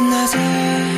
nothing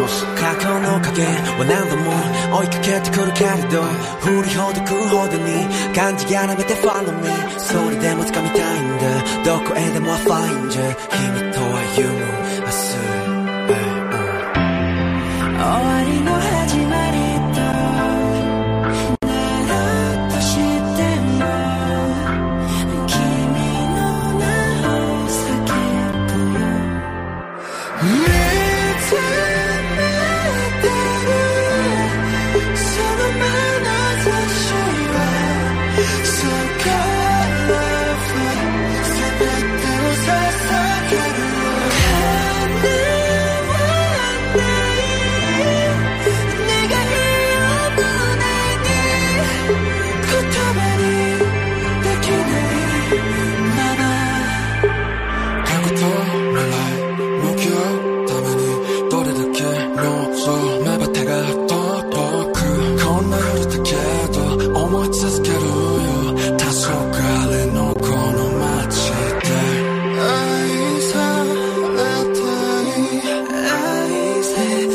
も過去の影は何度も追いかけてくるけれど振りほどくほどに感じやらめて Follow me それでも掴みたいんだ。どこへでも I find you 君とは夢明日、終わりの始まり見つ So come over, say